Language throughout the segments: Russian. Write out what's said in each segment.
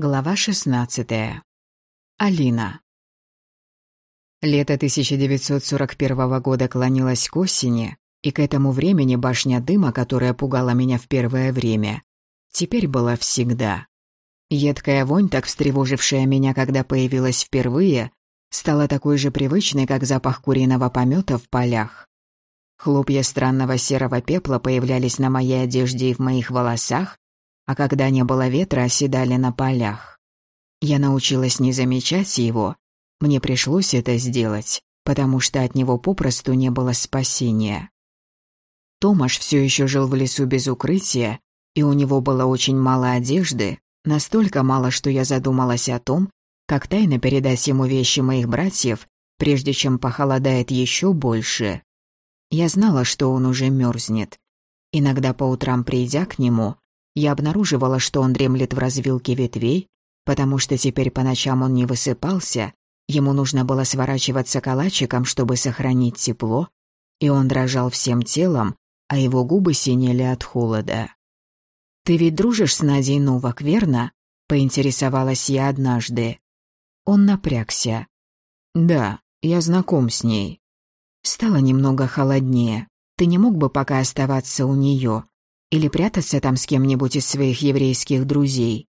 Глава 16. Алина. Лето 1941 года клонилось к осени, и к этому времени башня дыма, которая пугала меня в первое время, теперь была всегда. Едкая вонь, так встревожившая меня, когда появилась впервые, стала такой же привычной, как запах куриного помета в полях. Хлопья странного серого пепла появлялись на моей одежде и в моих волосах, а когда не было ветра, оседали на полях. Я научилась не замечать его. Мне пришлось это сделать, потому что от него попросту не было спасения. Томаш все еще жил в лесу без укрытия, и у него было очень мало одежды, настолько мало, что я задумалась о том, как тайно передать ему вещи моих братьев, прежде чем похолодает еще больше. Я знала, что он уже мерзнет. Иногда по утрам, придя к нему, я обнаруживала, что он дремлет в развилке ветвей, потому что теперь по ночам он не высыпался, ему нужно было сворачиваться калачиком, чтобы сохранить тепло, и он дрожал всем телом, а его губы синели от холода. «Ты ведь дружишь с Надей Новак, верно?» — поинтересовалась я однажды. Он напрягся. «Да, я знаком с ней». Стало немного холоднее. Ты не мог бы пока оставаться у нее? Или прятаться там с кем-нибудь из своих еврейских друзей?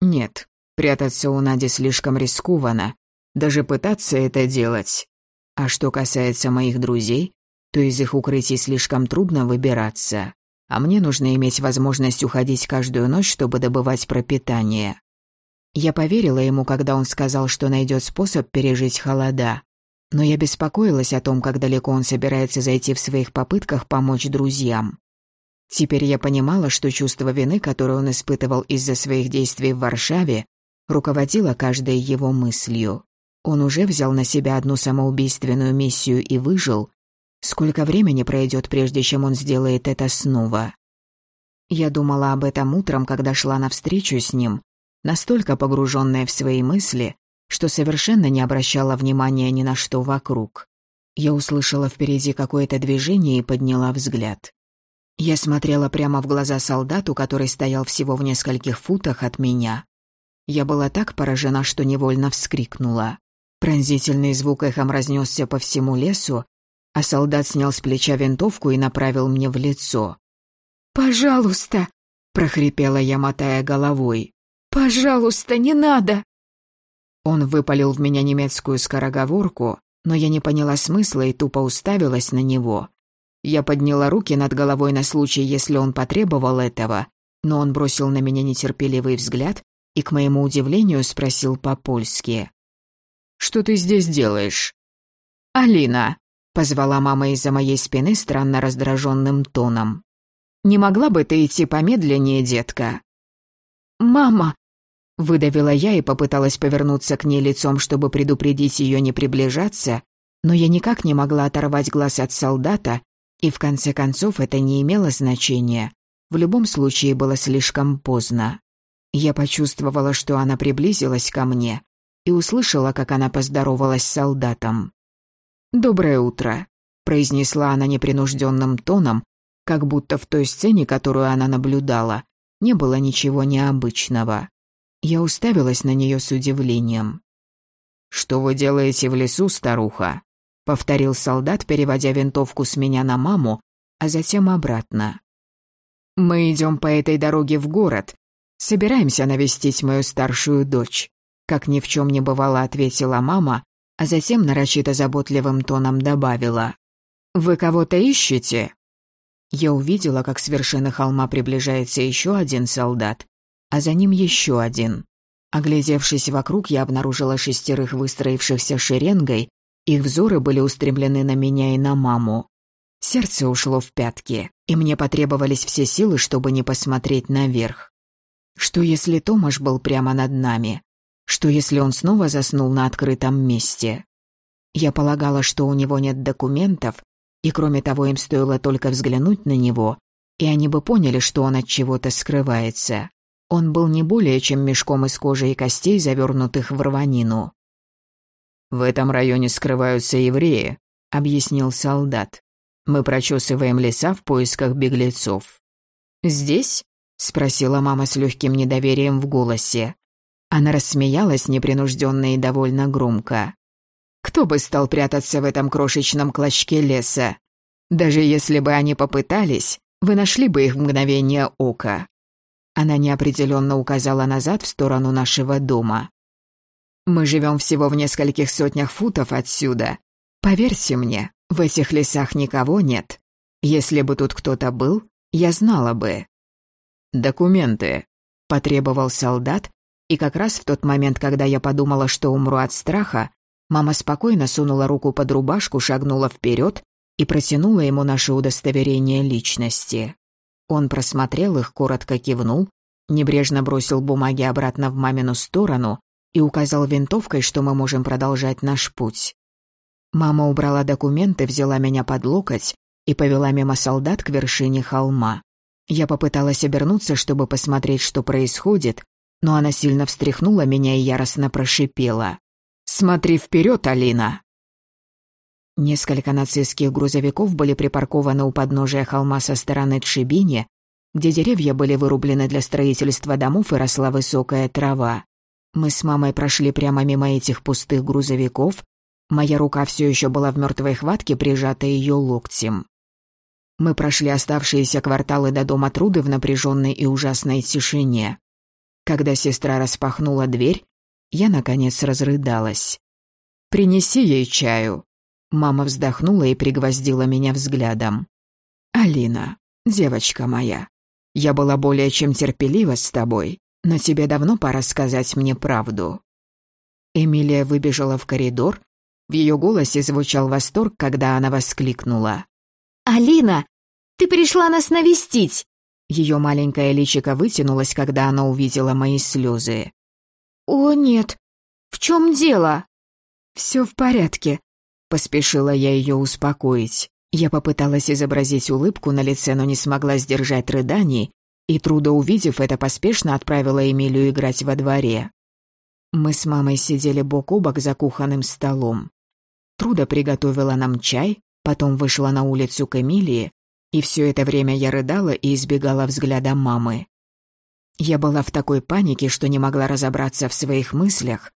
Нет, прятаться у Нади слишком рискованно. Даже пытаться это делать. А что касается моих друзей, то из их укрытий слишком трудно выбираться. А мне нужно иметь возможность уходить каждую ночь, чтобы добывать пропитание. Я поверила ему, когда он сказал, что найдет способ пережить холода. Но я беспокоилась о том, как далеко он собирается зайти в своих попытках помочь друзьям. Теперь я понимала, что чувство вины, которое он испытывал из-за своих действий в Варшаве, руководило каждой его мыслью. Он уже взял на себя одну самоубийственную миссию и выжил. Сколько времени пройдет, прежде чем он сделает это снова? Я думала об этом утром, когда шла навстречу с ним, настолько погруженная в свои мысли, что совершенно не обращала внимания ни на что вокруг. Я услышала впереди какое-то движение и подняла взгляд. Я смотрела прямо в глаза солдату, который стоял всего в нескольких футах от меня. Я была так поражена, что невольно вскрикнула. Пронзительный звук эхом разнесся по всему лесу, а солдат снял с плеча винтовку и направил мне в лицо. «Пожалуйста!» — прохрипела я, мотая головой. «Пожалуйста, не надо!» Он выпалил в меня немецкую скороговорку, но я не поняла смысла и тупо уставилась на него. Я подняла руки над головой на случай, если он потребовал этого, но он бросил на меня нетерпеливый взгляд и, к моему удивлению, спросил по-польски. «Что ты здесь делаешь?» «Алина», — позвала мама из-за моей спины странно раздраженным тоном. «Не могла бы ты идти помедленнее, детка?» «Мама!» — выдавила я и попыталась повернуться к ней лицом, чтобы предупредить ее не приближаться, но я никак не могла оторвать глаз от солдата, и в конце концов это не имело значения. В любом случае было слишком поздно. Я почувствовала, что она приблизилась ко мне, и услышала, как она поздоровалась с солдатом. «Доброе утро», — произнесла она непринужденным тоном, как будто в той сцене, которую она наблюдала, не было ничего необычного. Я уставилась на нее с удивлением. «Что вы делаете в лесу, старуха?» — повторил солдат, переводя винтовку с меня на маму, а затем обратно. «Мы идем по этой дороге в город. Собираемся навестить мою старшую дочь», — как ни в чем не бывало, ответила мама, а затем нарочито заботливым тоном добавила. «Вы кого-то ищете?» Я увидела, как с вершины холма приближается еще один солдат, а за ним еще один. Оглядевшись вокруг, я обнаружила шестерых выстроившихся шеренгой их взоры были устремлены на меня и на маму. Сердце ушло в пятки, и мне потребовались все силы, чтобы не посмотреть наверх. Что если Томаш был прямо над нами? Что если он снова заснул на открытом месте? Я полагала, что у него нет документов, и кроме того им стоило только взглянуть на него, и они бы поняли, что он от чего-то скрывается. Он был не более чем мешком из кожи и костей, завернутых в рванину. «В этом районе скрываются евреи», — объяснил солдат. «Мы прочесываем леса в поисках беглецов». «Здесь?» — спросила мама с легким недоверием в голосе. Она рассмеялась непринужденно и довольно громко. «Кто бы стал прятаться в этом крошечном клочке леса? Даже если бы они попытались, вы нашли бы их в мгновение ока». Она неопределенно указала назад в сторону нашего дома. «Мы живем всего в нескольких сотнях футов отсюда. Поверьте мне, в этих лесах никого нет. Если бы тут кто-то был, я знала бы». «Документы», — потребовал солдат, и как раз в тот момент, когда я подумала, что умру от страха, мама спокойно сунула руку под рубашку, шагнула вперед и протянула ему наше удостоверение личности. Он просмотрел их, коротко кивнул, небрежно бросил бумаги обратно в мамину сторону и указал винтовкой, что мы можем продолжать наш путь. Мама убрала документы, взяла меня под локоть и повела мимо солдат к вершине холма. Я попыталась обернуться, чтобы посмотреть, что происходит, но она сильно встряхнула меня и яростно прошипела. «Смотри вперед, Алина!» Несколько нацистских грузовиков были припаркованы у подножия холма со стороны Тшибини, где деревья были вырублены для строительства домов и росла высокая трава. Мы с мамой прошли прямо мимо этих пустых грузовиков. Моя рука все еще была в мертвой хватке, прижата ее локтем. Мы прошли оставшиеся кварталы до дома Труды в напряженной и ужасной тишине. Когда сестра распахнула дверь, я, наконец, разрыдалась. «Принеси ей чаю». Мама вздохнула и пригвоздила меня взглядом. «Алина, девочка моя, я была более чем терпелива с тобой, но тебе давно пора сказать мне правду». Эмилия выбежала в коридор. В ее голосе звучал восторг, когда она воскликнула. «Алина, ты пришла нас навестить!» Ее маленькое личико вытянулось, когда она увидела мои слезы. «О, нет! В чем дело?» «Все в порядке», — поспешила я ее успокоить. Я попыталась изобразить улыбку на лице, но не смогла сдержать рыданий, и, трудо увидев это, поспешно отправила Эмилию играть во дворе. Мы с мамой сидели бок о бок за кухонным столом. Труда приготовила нам чай, потом вышла на улицу к Эмилии, и все это время я рыдала и избегала взгляда мамы. Я была в такой панике, что не могла разобраться в своих мыслях.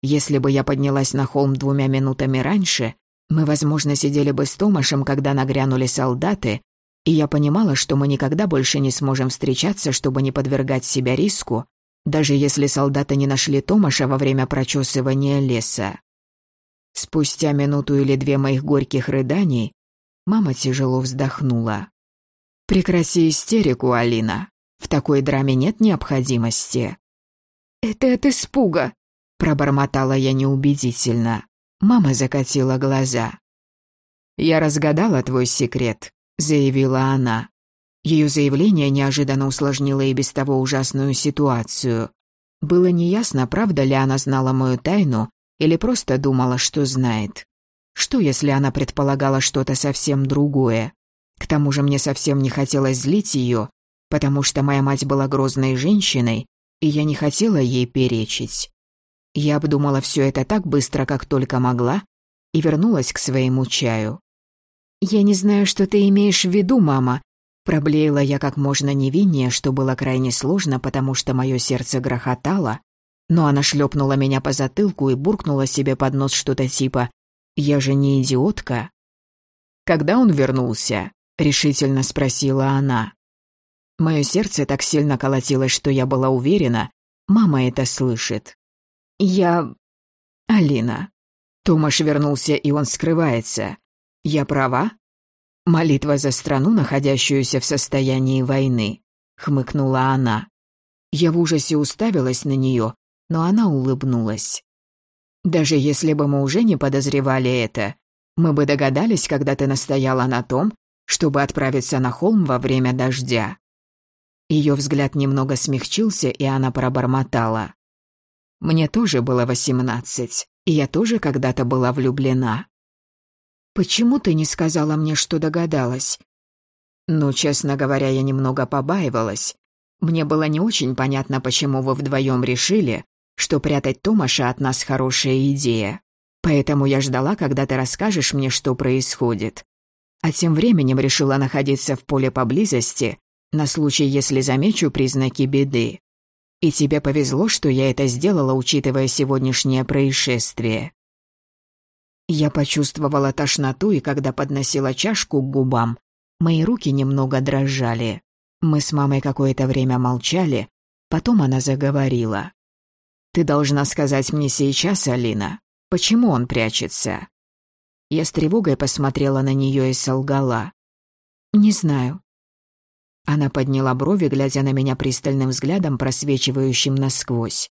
Если бы я поднялась на холм двумя минутами раньше, мы, возможно, сидели бы с Томашем, когда нагрянули солдаты, и я понимала, что мы никогда больше не сможем встречаться, чтобы не подвергать себя риску, даже если солдаты не нашли Томаша во время прочесывания леса. Спустя минуту или две моих горьких рыданий Мама тяжело вздохнула. «Прекрати истерику, Алина. В такой драме нет необходимости». «Это от испуга», — пробормотала я неубедительно. Мама закатила глаза. «Я разгадала твой секрет», — заявила она. Ее заявление неожиданно усложнило и без того ужасную ситуацию. Было неясно, правда ли она знала мою тайну или просто думала, что знает. Что, если она предполагала что-то совсем другое? К тому же мне совсем не хотелось злить ее, потому что моя мать была грозной женщиной, и я не хотела ей перечить. Я обдумала все это так быстро, как только могла, и вернулась к своему чаю. «Я не знаю, что ты имеешь в виду, мама», Проблеяла я как можно невиннее, что было крайне сложно, потому что мое сердце грохотало, но она шлепнула меня по затылку и буркнула себе под нос что-то типа я же не идиотка. Когда он вернулся? решительно спросила она. Мое сердце так сильно колотилось, что я была уверена, мама это слышит. Я... Алина. Томаш вернулся, и он скрывается. Я права? Молитва за страну, находящуюся в состоянии войны, хмыкнула она. Я в ужасе уставилась на нее, но она улыбнулась. Даже если бы мы уже не подозревали это, мы бы догадались, когда ты настояла на том, чтобы отправиться на холм во время дождя». Ее взгляд немного смягчился, и она пробормотала. «Мне тоже было восемнадцать, и я тоже когда-то была влюблена». «Почему ты не сказала мне, что догадалась?» «Ну, честно говоря, я немного побаивалась. Мне было не очень понятно, почему вы вдвоем решили, что прятать Томаша от нас хорошая идея. Поэтому я ждала, когда ты расскажешь мне, что происходит. А тем временем решила находиться в поле поблизости, на случай, если замечу признаки беды. И тебе повезло, что я это сделала, учитывая сегодняшнее происшествие». Я почувствовала тошноту, и когда подносила чашку к губам, мои руки немного дрожали. Мы с мамой какое-то время молчали, потом она заговорила. «Ты должна сказать мне сейчас, Алина, почему он прячется?» Я с тревогой посмотрела на нее и солгала. «Не знаю». Она подняла брови, глядя на меня пристальным взглядом, просвечивающим насквозь.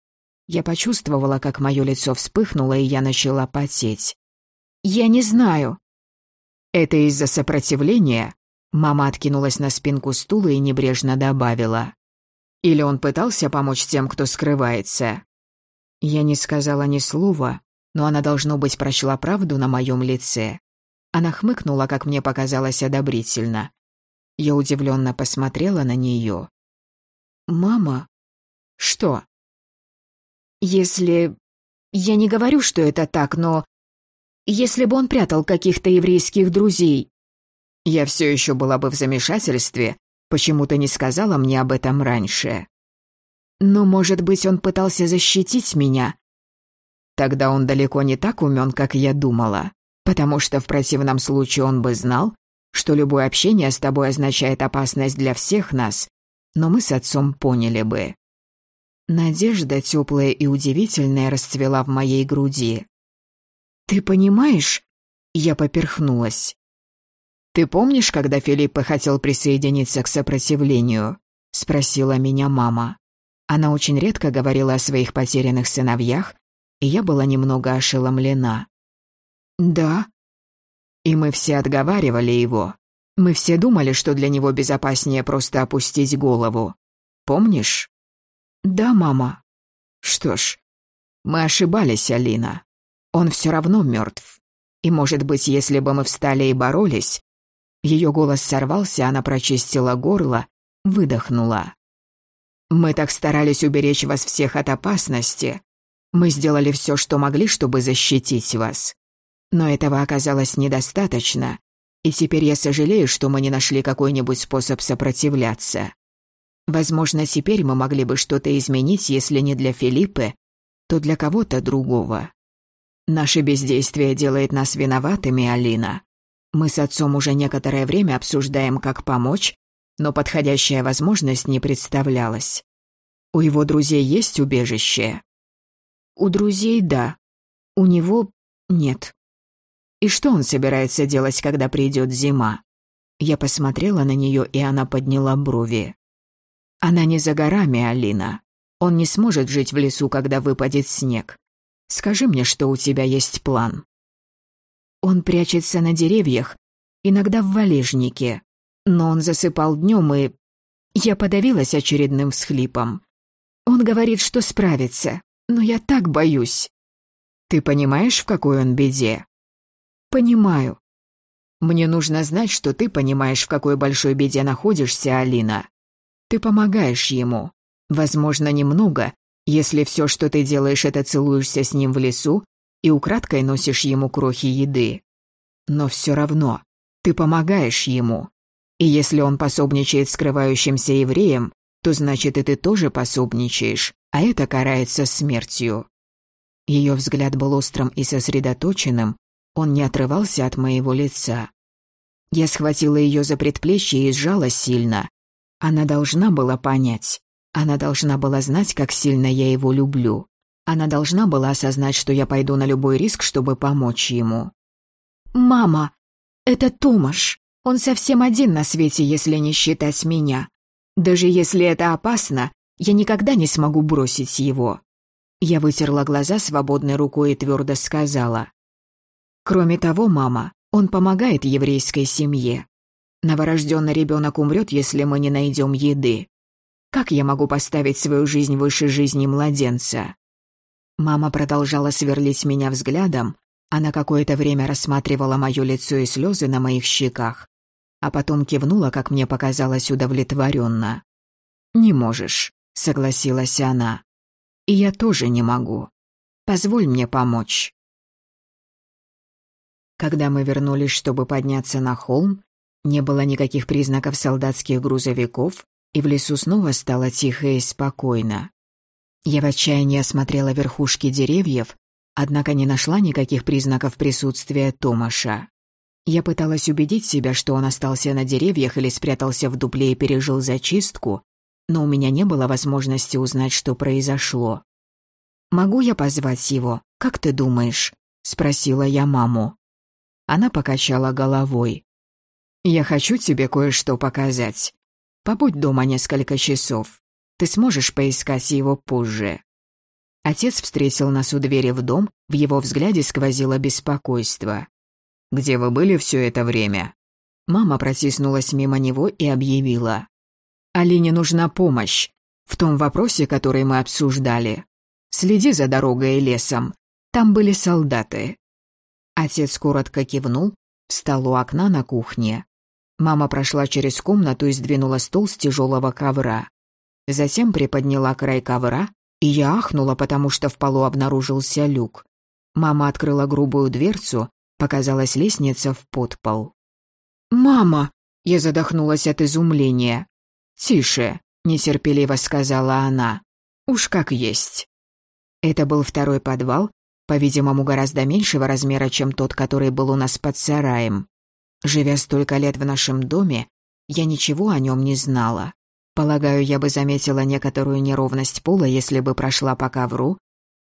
Я почувствовала, как мое лицо вспыхнуло, и я начала потеть. «Я не знаю». «Это из-за сопротивления?» Мама откинулась на спинку стула и небрежно добавила. «Или он пытался помочь тем, кто скрывается?» Я не сказала ни слова, но она, должно быть, прочла правду на моем лице. Она хмыкнула, как мне показалось, одобрительно. Я удивленно посмотрела на нее. «Мама?» «Что?» «Если... Я не говорю, что это так, но если бы он прятал каких-то еврейских друзей. Я все еще была бы в замешательстве, почему ты не сказала мне об этом раньше. Но, может быть, он пытался защитить меня. Тогда он далеко не так умен, как я думала, потому что в противном случае он бы знал, что любое общение с тобой означает опасность для всех нас, но мы с отцом поняли бы. Надежда, теплая и удивительная, расцвела в моей груди. «Ты понимаешь?» Я поперхнулась. «Ты помнишь, когда Филиппа хотел присоединиться к сопротивлению?» — спросила меня мама. Она очень редко говорила о своих потерянных сыновьях, и я была немного ошеломлена. «Да». И мы все отговаривали его. Мы все думали, что для него безопаснее просто опустить голову. Помнишь? «Да, мама». «Что ж, мы ошибались, Алина. Он все равно мертв. И, может быть, если бы мы встали и боролись... Ее голос сорвался, она прочистила горло, выдохнула. «Мы так старались уберечь вас всех от опасности. Мы сделали все, что могли, чтобы защитить вас. Но этого оказалось недостаточно, и теперь я сожалею, что мы не нашли какой-нибудь способ сопротивляться. Возможно, теперь мы могли бы что-то изменить, если не для Филиппы, то для кого-то другого. Наше бездействие делает нас виноватыми, Алина. Мы с отцом уже некоторое время обсуждаем, как помочь, но подходящая возможность не представлялась. У его друзей есть убежище? У друзей – да. У него – нет. И что он собирается делать, когда придет зима? Я посмотрела на нее, и она подняла брови. Она не за горами, Алина. Он не сможет жить в лесу, когда выпадет снег. Скажи мне, что у тебя есть план». Он прячется на деревьях, иногда в валежнике. Но он засыпал днем, и... Я подавилась очередным всхлипом. Он говорит, что справится, но я так боюсь. Ты понимаешь, в какой он беде? Понимаю. Мне нужно знать, что ты понимаешь, в какой большой беде находишься, Алина. Ты помогаешь ему. Возможно, немного, если все, что ты делаешь, это целуешься с ним в лесу и украдкой носишь ему крохи еды. Но все равно ты помогаешь ему. И если он пособничает скрывающимся евреям, то значит и ты тоже пособничаешь, а это карается смертью. Ее взгляд был острым и сосредоточенным, он не отрывался от моего лица. Я схватила ее за предплечье и сжала сильно. Она должна была понять. Она должна была знать, как сильно я его люблю. Она должна была осознать, что я пойду на любой риск, чтобы помочь ему. «Мама, это Томаш. Он совсем один на свете, если не считать меня. Даже если это опасно, я никогда не смогу бросить его». Я вытерла глаза свободной рукой и твердо сказала. «Кроме того, мама, он помогает еврейской семье. Новорожденный ребенок умрет, если мы не найдем еды. Как я могу поставить свою жизнь выше жизни младенца? Мама продолжала сверлить меня взглядом, она какое-то время рассматривала мое лицо и слезы на моих щеках, а потом кивнула, как мне показалось, удовлетворенно. «Не можешь», — согласилась она. «И я тоже не могу. Позволь мне помочь». Когда мы вернулись, чтобы подняться на холм, не было никаких признаков солдатских грузовиков, и в лесу снова стало тихо и спокойно. Я в отчаянии осмотрела верхушки деревьев, однако не нашла никаких признаков присутствия Томаша. Я пыталась убедить себя, что он остался на деревьях или спрятался в дупле и пережил зачистку, но у меня не было возможности узнать, что произошло. «Могу я позвать его? Как ты думаешь?» — спросила я маму. Она покачала головой. «Я хочу тебе кое-что показать. Побудь дома несколько часов. Ты сможешь поискать его позже». Отец встретил нас у двери в дом, в его взгляде сквозило беспокойство. «Где вы были все это время?» Мама протиснулась мимо него и объявила. «Алине нужна помощь. В том вопросе, который мы обсуждали. Следи за дорогой и лесом. Там были солдаты». Отец коротко кивнул, встал у окна на кухне. Мама прошла через комнату и сдвинула стол с тяжелого ковра. Затем приподняла край ковра, и я ахнула, потому что в полу обнаружился люк. Мама открыла грубую дверцу, показалась лестница в подпол. «Мама!» — я задохнулась от изумления. «Тише!» — нетерпеливо сказала она. «Уж как есть». Это был второй подвал, по-видимому, гораздо меньшего размера, чем тот, который был у нас под сараем. Живя столько лет в нашем доме, я ничего о нем не знала. Полагаю, я бы заметила некоторую неровность пола, если бы прошла по ковру,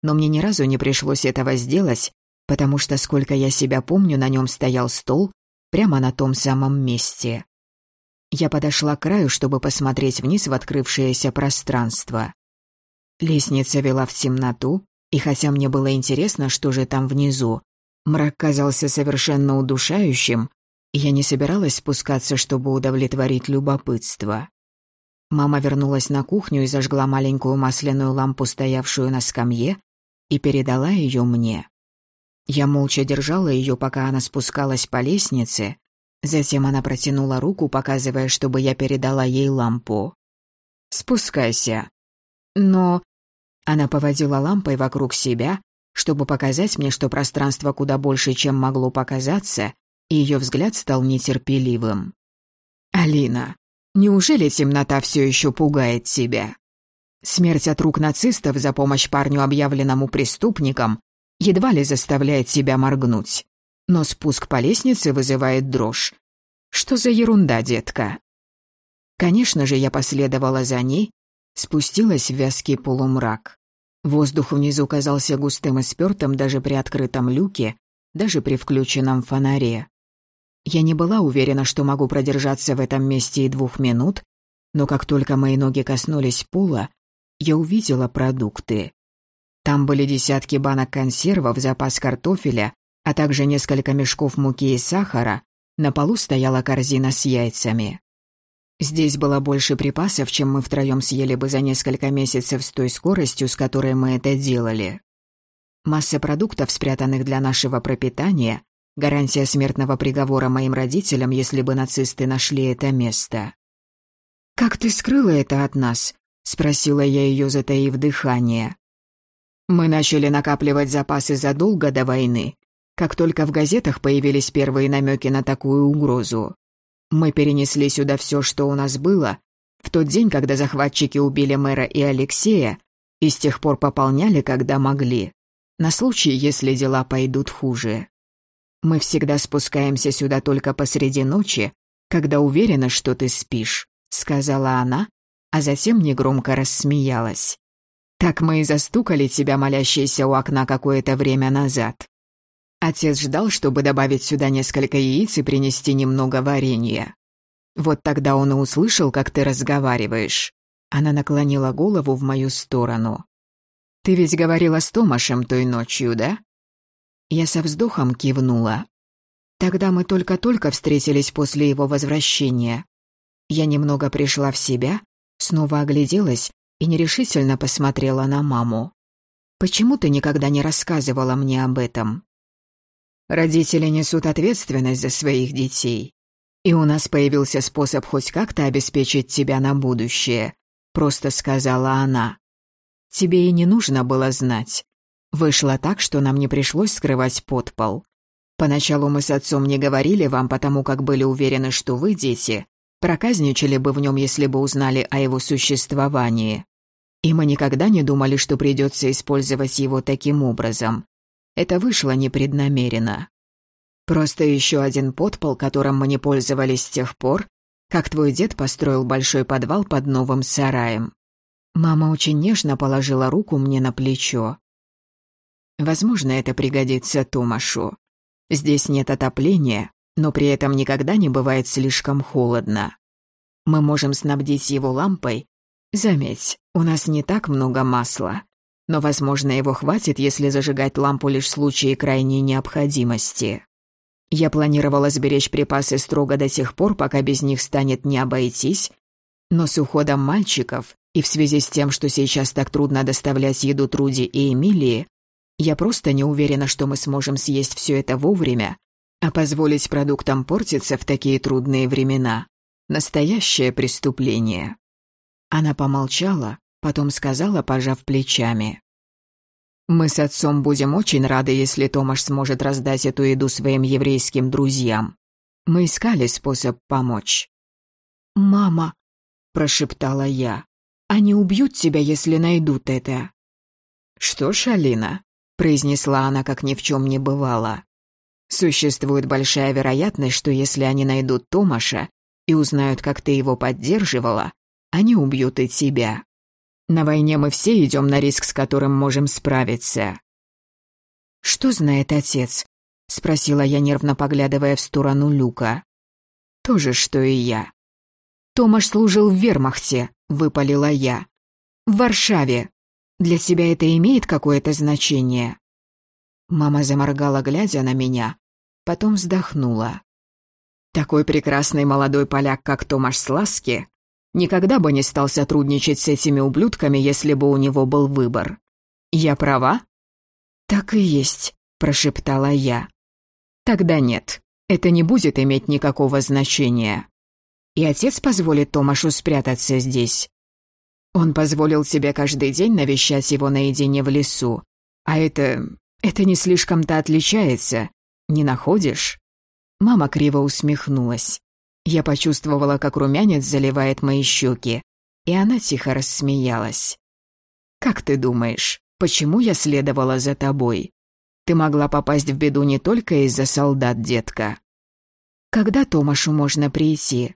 но мне ни разу не пришлось этого сделать, потому что, сколько я себя помню, на нем стоял стол прямо на том самом месте. Я подошла к краю, чтобы посмотреть вниз в открывшееся пространство. Лестница вела в темноту, и хотя мне было интересно, что же там внизу, мрак казался совершенно удушающим, я не собиралась спускаться, чтобы удовлетворить любопытство. Мама вернулась на кухню и зажгла маленькую масляную лампу, стоявшую на скамье, и передала ее мне. Я молча держала ее, пока она спускалась по лестнице. Затем она протянула руку, показывая, чтобы я передала ей лампу. «Спускайся». Но... Она поводила лампой вокруг себя, чтобы показать мне, что пространство куда больше, чем могло показаться, и ее взгляд стал нетерпеливым. «Алина, неужели темнота все еще пугает тебя? Смерть от рук нацистов за помощь парню, объявленному преступником, едва ли заставляет себя моргнуть. Но спуск по лестнице вызывает дрожь. Что за ерунда, детка? Конечно же, я последовала за ней, спустилась в вязкий полумрак. Воздух внизу казался густым и спёртым даже при открытом люке, даже при включенном фонаре. Я не была уверена, что могу продержаться в этом месте и двух минут, но как только мои ноги коснулись пола, я увидела продукты. Там были десятки банок консервов, запас картофеля, а также несколько мешков муки и сахара. На полу стояла корзина с яйцами. Здесь было больше припасов, чем мы втроем съели бы за несколько месяцев с той скоростью, с которой мы это делали. Масса продуктов, спрятанных для нашего пропитания, гарантия смертного приговора моим родителям, если бы нацисты нашли это место. «Как ты скрыла это от нас?» — спросила я ее, затаив дыхание. Мы начали накапливать запасы задолго до войны, как только в газетах появились первые намеки на такую угрозу. Мы перенесли сюда все, что у нас было, в тот день, когда захватчики убили мэра и Алексея, и с тех пор пополняли, когда могли, на случай, если дела пойдут хуже. Мы всегда спускаемся сюда только посреди ночи, когда уверена, что ты спишь», — сказала она, а затем негромко рассмеялась. Так мы и застукали тебя, молящийся у окна, какое-то время назад. Отец ждал, чтобы добавить сюда несколько яиц и принести немного варенья. Вот тогда он и услышал, как ты разговариваешь. Она наклонила голову в мою сторону. «Ты ведь говорила с Томашем той ночью, да?» Я со вздохом кивнула. Тогда мы только-только встретились после его возвращения. Я немного пришла в себя, снова огляделась и нерешительно посмотрела на маму. «Почему ты никогда не рассказывала мне об этом?» «Родители несут ответственность за своих детей. И у нас появился способ хоть как-то обеспечить тебя на будущее», — просто сказала она. «Тебе и не нужно было знать. Вышло так, что нам не пришлось скрывать подпол. Поначалу мы с отцом не говорили вам, потому как были уверены, что вы, дети, проказничали бы в нем, если бы узнали о его существовании. И мы никогда не думали, что придется использовать его таким образом. Это вышло непреднамеренно. Просто еще один подпол, которым мы не пользовались с тех пор, как твой дед построил большой подвал под новым сараем. Мама очень нежно положила руку мне на плечо. Возможно, это пригодится Томашу. Здесь нет отопления, но при этом никогда не бывает слишком холодно. Мы можем снабдить его лампой. Заметь, у нас не так много масла, но, возможно, его хватит, если зажигать лампу лишь в случае крайней необходимости. Я планировала сберечь припасы строго до тех пор, пока без них станет не обойтись, но с уходом мальчиков и в связи с тем, что сейчас так трудно доставлять еду Труди и Эмилии, я просто не уверена, что мы сможем съесть все это вовремя, а позволить продуктам портиться в такие трудные времена – настоящее преступление. Она помолчала, потом сказала, пожав плечами. «Мы с отцом будем очень рады, если Томаш сможет раздать эту еду своим еврейским друзьям. Мы искали способ помочь». «Мама», – прошептала я, – «они убьют тебя, если найдут это». «Что ж, Алина», – произнесла она, как ни в чем не бывало. «Существует большая вероятность, что если они найдут Томаша и узнают, как ты его поддерживала, они убьют и тебя». На войне мы все идем на риск, с которым можем справиться». «Что знает отец?» — спросила я, нервно поглядывая в сторону люка. «То же, что и я». «Томаш служил в вермахте», — выпалила я. «В Варшаве. Для тебя это имеет какое-то значение?» Мама заморгала, глядя на меня, потом вздохнула. «Такой прекрасный молодой поляк, как Томаш Сласки, Никогда бы не стал сотрудничать с этими ублюдками, если бы у него был выбор. Я права?» «Так и есть», — прошептала я. «Тогда нет, это не будет иметь никакого значения. И отец позволит Томашу спрятаться здесь. Он позволил себе каждый день навещать его наедине в лесу. А это... это не слишком-то отличается, не находишь?» Мама криво усмехнулась. Я почувствовала, как румянец заливает мои щеки, и она тихо рассмеялась. «Как ты думаешь, почему я следовала за тобой? Ты могла попасть в беду не только из-за солдат, детка». «Когда Томашу можно прийти?»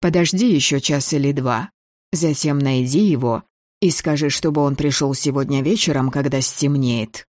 «Подожди еще час или два. Затем найди его и скажи, чтобы он пришел сегодня вечером, когда стемнеет».